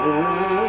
Música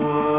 Father.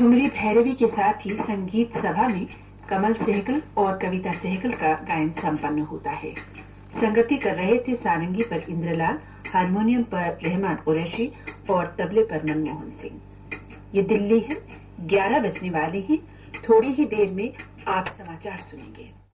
Thumri Bhairavi के साथ ही संगीत सभा में कमल सहकल और कविता सहकल का गायन संपन्न होता है। संगति कर रहे थे सारंगी पर इंद्रलाल, हारमोनियम पर रहमान कुरैशी और तबले पर मनमोहन सिंह। ये दिल्ली है, ग्यारह बजने वाली हैं। थोड़ी ही देर में आप समाचार सुनेंगे।